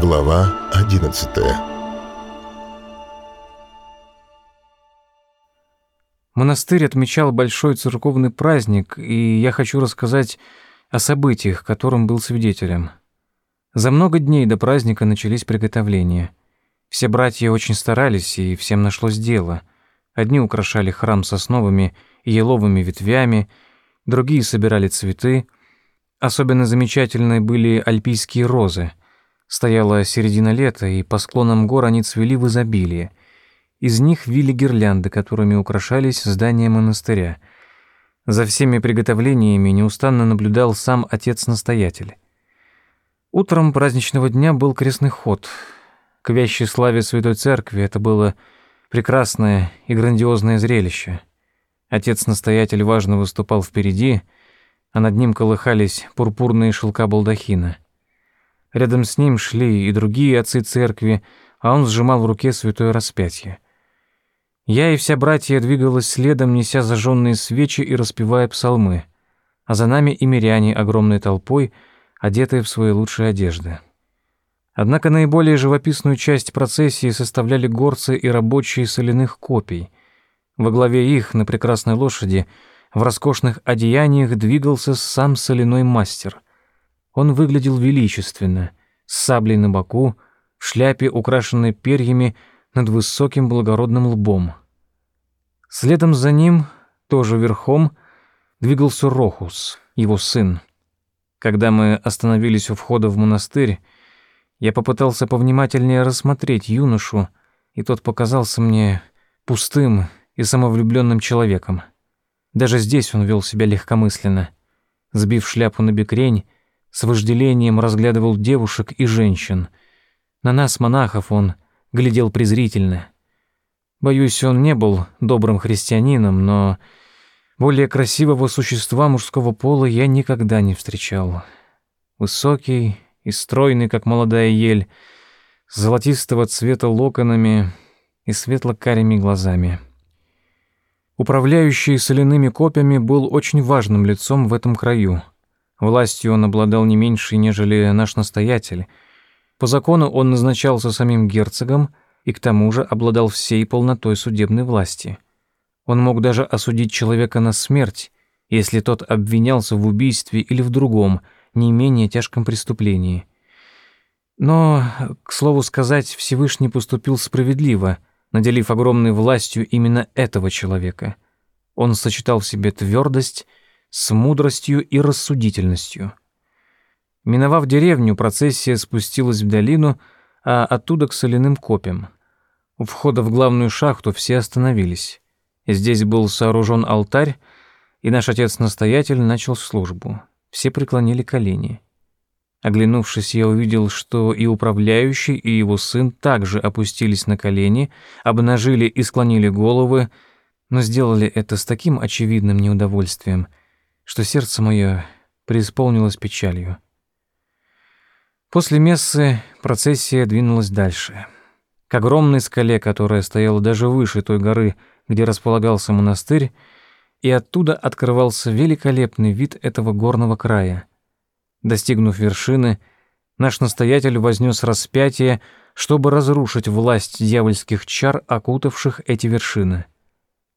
Глава 11 Монастырь отмечал большой церковный праздник, и я хочу рассказать о событиях, которым был свидетелем. За много дней до праздника начались приготовления. Все братья очень старались, и всем нашлось дело. Одни украшали храм сосновыми и еловыми ветвями, другие собирали цветы. Особенно замечательны были альпийские розы. Стояла середина лета, и по склонам гор они цвели в изобилии. Из них вили гирлянды, которыми украшались здания монастыря. За всеми приготовлениями неустанно наблюдал сам отец-настоятель. Утром праздничного дня был крестный ход. К вящей славе Святой Церкви это было прекрасное и грандиозное зрелище. Отец-настоятель важно выступал впереди, а над ним колыхались пурпурные шелка балдахина — Рядом с ним шли и другие отцы церкви, а он сжимал в руке святое распятие. Я и вся братья двигалась следом, неся зажженные свечи и распевая псалмы, а за нами и миряне огромной толпой, одетые в свои лучшие одежды. Однако наиболее живописную часть процессии составляли горцы и рабочие соляных копий. Во главе их, на прекрасной лошади, в роскошных одеяниях двигался сам соляной мастер — он выглядел величественно, с саблей на боку, в шляпе, украшенной перьями над высоким благородным лбом. Следом за ним, тоже верхом, двигался Рохус, его сын. Когда мы остановились у входа в монастырь, я попытался повнимательнее рассмотреть юношу, и тот показался мне пустым и самовлюбленным человеком. Даже здесь он вел себя легкомысленно. Сбив шляпу на бекрень, с вожделением разглядывал девушек и женщин. На нас, монахов, он глядел презрительно. Боюсь, он не был добрым христианином, но более красивого существа мужского пола я никогда не встречал. Высокий и стройный, как молодая ель, с золотистого цвета локонами и светло-карими глазами. Управляющий соляными копьями был очень важным лицом в этом краю — Властью он обладал не меньше, нежели наш настоятель. По закону он назначался самим герцогом и к тому же обладал всей полнотой судебной власти. Он мог даже осудить человека на смерть, если тот обвинялся в убийстве или в другом, не менее тяжком преступлении. Но, к слову сказать, Всевышний поступил справедливо, наделив огромной властью именно этого человека. Он сочетал в себе твердость с мудростью и рассудительностью. Миновав деревню, процессия спустилась в долину, а оттуда к соляным копьям. У входа в главную шахту все остановились. Здесь был сооружен алтарь, и наш отец-настоятель начал службу. Все преклонили колени. Оглянувшись, я увидел, что и управляющий, и его сын также опустились на колени, обнажили и склонили головы, но сделали это с таким очевидным неудовольствием, что сердце мое преисполнилось печалью. После мессы процессия двинулась дальше. К огромной скале, которая стояла даже выше той горы, где располагался монастырь, и оттуда открывался великолепный вид этого горного края. Достигнув вершины, наш настоятель вознес распятие, чтобы разрушить власть дьявольских чар, окутавших эти вершины.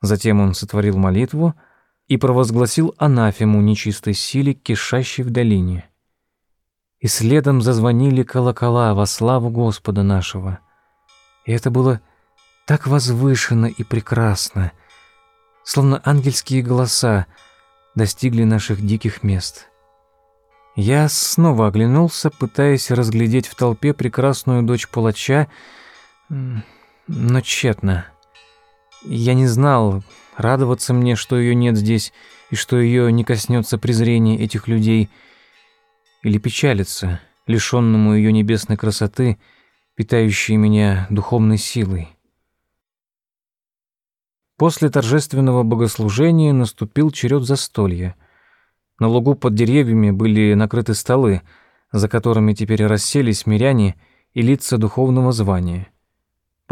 Затем он сотворил молитву — и провозгласил анафему нечистой силе, кишащей в долине. И следом зазвонили колокола во славу Господа нашего. И это было так возвышенно и прекрасно, словно ангельские голоса достигли наших диких мест. Я снова оглянулся, пытаясь разглядеть в толпе прекрасную дочь палача, но тщетно. Я не знал, радоваться мне, что ее нет здесь, и что ее не коснется презрение этих людей, или печалиться, лишенному ее небесной красоты, питающей меня духовной силой. После торжественного богослужения наступил черед застолья. На лугу под деревьями были накрыты столы, за которыми теперь расселись миряне и лица духовного звания.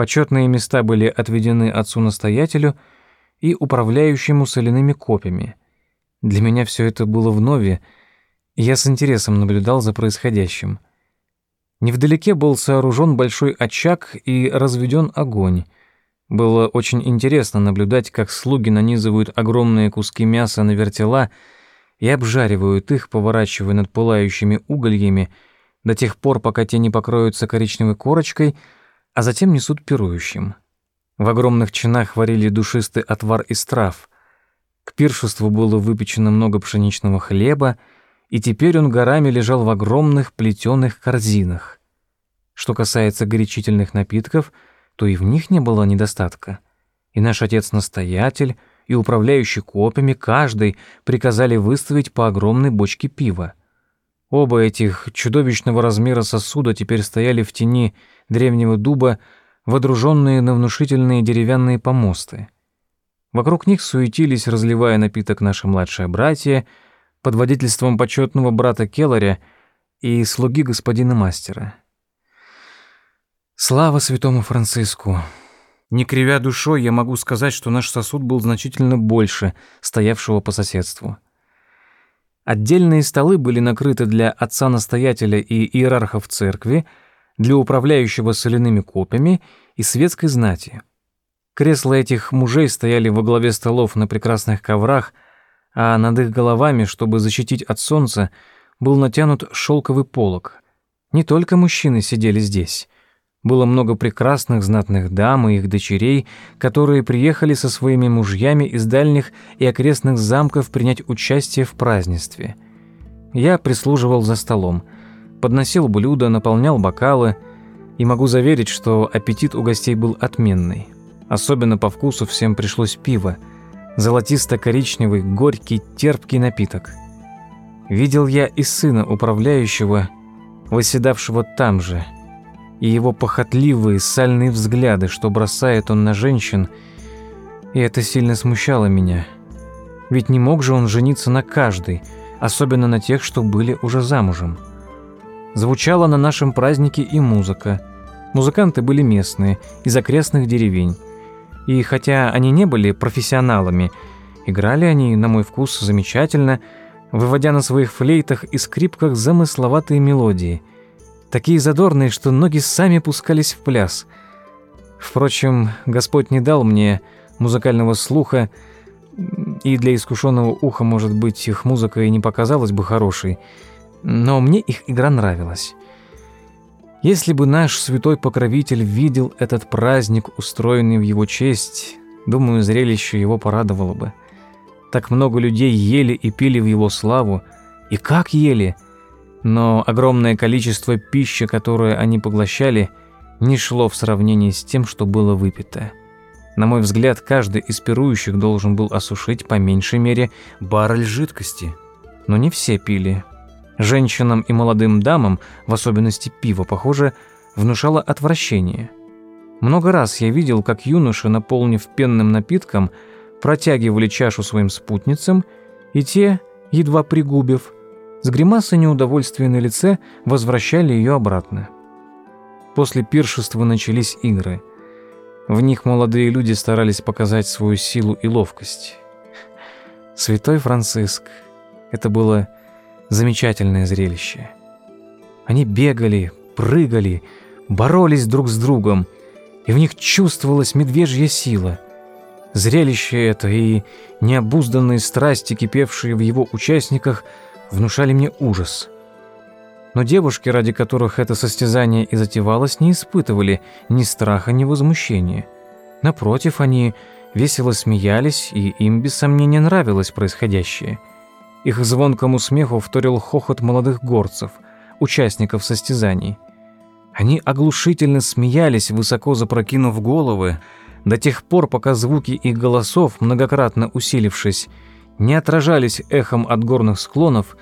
Почетные места были отведены отцу-настоятелю — и управляющему соляными копьями. Для меня все это было вновь, я с интересом наблюдал за происходящим. Невдалеке был сооружен большой очаг и разведен огонь. Было очень интересно наблюдать, как слуги нанизывают огромные куски мяса на вертела и обжаривают их, поворачивая над пылающими угольями, до тех пор, пока те не покроются коричневой корочкой, а затем несут пирующим. В огромных чинах варили душистый отвар из трав. К пиршеству было выпечено много пшеничного хлеба, и теперь он горами лежал в огромных плетеных корзинах. Что касается горячительных напитков, то и в них не было недостатка. И наш отец-настоятель, и управляющий копами, каждый приказали выставить по огромной бочке пива. Оба этих чудовищного размера сосуда теперь стояли в тени древнего дуба, водруженные на внушительные деревянные помосты. Вокруг них суетились, разливая напиток наши младшие братья, под водительством почетного брата Келларя и слуги господина мастера. Слава святому Франциску! Не кривя душой, я могу сказать, что наш сосуд был значительно больше стоявшего по соседству. Отдельные столы были накрыты для отца-настоятеля и иерархов церкви, для управляющего соляными копьями и светской знати. Кресла этих мужей стояли во главе столов на прекрасных коврах, а над их головами, чтобы защитить от солнца, был натянут шелковый полог. Не только мужчины сидели здесь. Было много прекрасных знатных дам и их дочерей, которые приехали со своими мужьями из дальних и окрестных замков принять участие в празднестве. Я прислуживал за столом, подносил блюда, наполнял бокалы, и могу заверить, что аппетит у гостей был отменный. Особенно по вкусу всем пришлось пиво, золотисто-коричневый, горький, терпкий напиток. Видел я и сына управляющего, восседавшего там же – и его похотливые, сальные взгляды, что бросает он на женщин, и это сильно смущало меня. Ведь не мог же он жениться на каждой, особенно на тех, что были уже замужем. Звучала на нашем празднике и музыка. Музыканты были местные, из окрестных деревень. И хотя они не были профессионалами, играли они, на мой вкус, замечательно, выводя на своих флейтах и скрипках замысловатые мелодии – такие задорные, что ноги сами пускались в пляс. Впрочем, Господь не дал мне музыкального слуха, и для искушенного уха, может быть, их музыка и не показалась бы хорошей, но мне их игра нравилась. Если бы наш святой покровитель видел этот праздник, устроенный в его честь, думаю, зрелище его порадовало бы. Так много людей ели и пили в его славу, и как ели – но огромное количество пищи, которую они поглощали, не шло в сравнении с тем, что было выпито. На мой взгляд, каждый из пирующих должен был осушить по меньшей мере баррель жидкости. Но не все пили. Женщинам и молодым дамам, в особенности пиво, похоже, внушало отвращение. Много раз я видел, как юноши, наполнив пенным напитком, протягивали чашу своим спутницам, и те, едва пригубив, с гримасой неудовольствия на лице возвращали ее обратно. После пиршества начались игры. В них молодые люди старались показать свою силу и ловкость. Святой Франциск. Это было замечательное зрелище. Они бегали, прыгали, боролись друг с другом, и в них чувствовалась медвежья сила. Зрелище это и необузданные страсти, кипевшие в его участниках – внушали мне ужас. Но девушки, ради которых это состязание и затевалось, не испытывали ни страха, ни возмущения. Напротив, они весело смеялись, и им без сомнения нравилось происходящее. Их звонкому смеху вторил хохот молодых горцев, участников состязаний. Они оглушительно смеялись, высоко запрокинув головы, до тех пор, пока звуки их голосов, многократно усилившись, не отражались эхом от горных склонов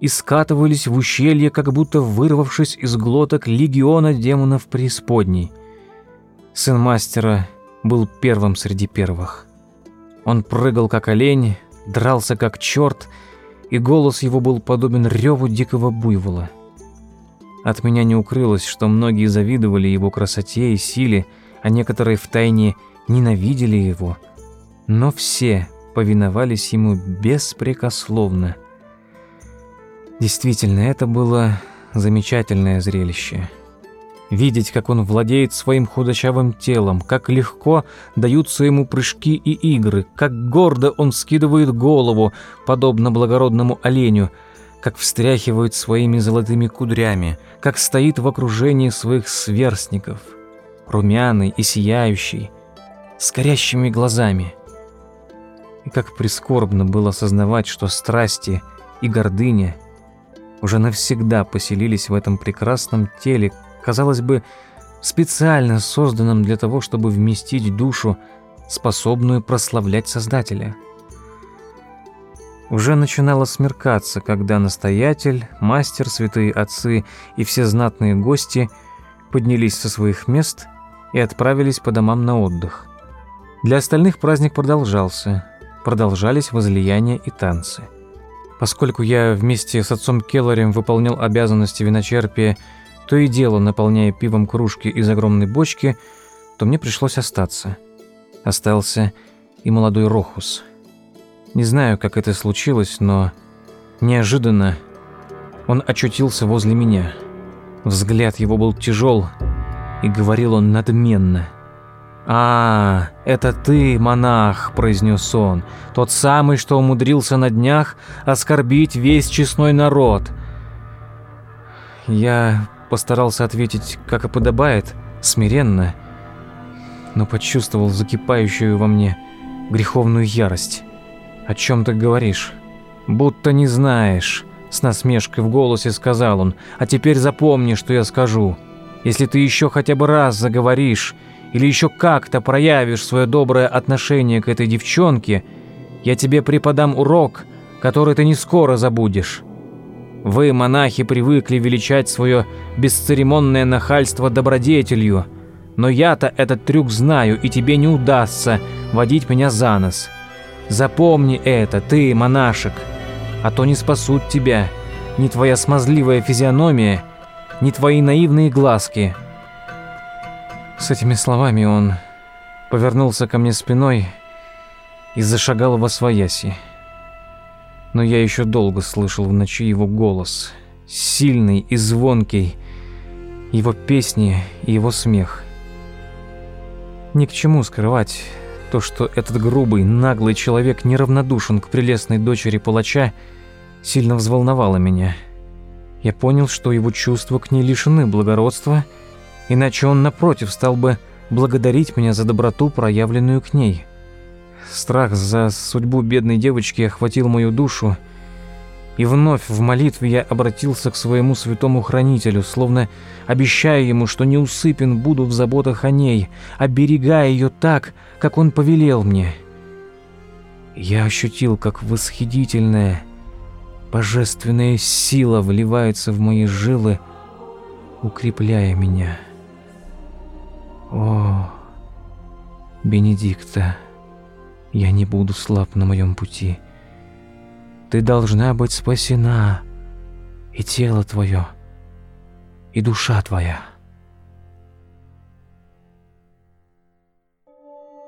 и скатывались в ущелье, как будто вырвавшись из глоток легиона демонов преисподней. Сын мастера был первым среди первых. Он прыгал, как олень, дрался, как черт, и голос его был подобен реву дикого буйвола. От меня не укрылось, что многие завидовали его красоте и силе, а некоторые втайне ненавидели его. Но все повиновались ему беспрекословно. Действительно, это было замечательное зрелище. видеть, как он владеет своим худощавым телом, как легко даются ему прыжки и игры, как гордо он скидывает голову, подобно благородному оленю, как встряхивает своими золотыми кудрями, как стоит в окружении своих сверстников, румяный и сияющий, с горящими глазами. И как прискорбно было осознавать, что страсти и гордыня уже навсегда поселились в этом прекрасном теле, казалось бы, специально созданном для того, чтобы вместить душу, способную прославлять Создателя. Уже начинало смеркаться, когда настоятель, мастер, святые отцы и все знатные гости поднялись со своих мест и отправились по домам на отдых. Для остальных праздник продолжался, продолжались возлияния и танцы. Поскольку я вместе с отцом Келлорем выполнял обязанности виночерпия то и дело наполняя пивом кружки из огромной бочки, то мне пришлось остаться. Остался и молодой Рохус. Не знаю, как это случилось, но неожиданно он очутился возле меня. Взгляд его был тяжел, и говорил он надменно. «А, это ты, монах», — произнес он, — «тот самый, что умудрился на днях оскорбить весь честной народ». Я постарался ответить, как и подобает, смиренно, но почувствовал закипающую во мне греховную ярость. «О чем ты говоришь?» «Будто не знаешь», — с насмешкой в голосе сказал он. «А теперь запомни, что я скажу. Если ты еще хотя бы раз заговоришь или еще как-то проявишь свое доброе отношение к этой девчонке, я тебе преподам урок, который ты не скоро забудешь». Вы, монахи, привыкли величать свое бесцеремонное нахальство добродетелью, но я-то этот трюк знаю, и тебе не удастся водить меня за нос. Запомни это, ты, монашек, а то не спасут тебя ни твоя смазливая физиономия, ни твои наивные глазки». С этими словами он повернулся ко мне спиной и зашагал во свояси но я еще долго слышал в ночи его голос, сильный и звонкий, его песни и его смех. Ни к чему скрывать то, что этот грубый, наглый человек неравнодушен к прелестной дочери палача, сильно взволновало меня. Я понял, что его чувства к ней лишены благородства, иначе он, напротив, стал бы благодарить меня за доброту, проявленную к ней. Страх за судьбу бедной девочки охватил мою душу, и вновь в молитве я обратился к своему святому хранителю, словно обещая ему, что не усыпен буду в заботах о ней, оберегая ее так, как он повелел мне. Я ощутил, как восхитительная, божественная сила вливается в мои жилы, укрепляя меня. О, Бенедикта! Я не буду слаб на моем пути. Ты должна быть спасена, и тело твое, и душа твоя.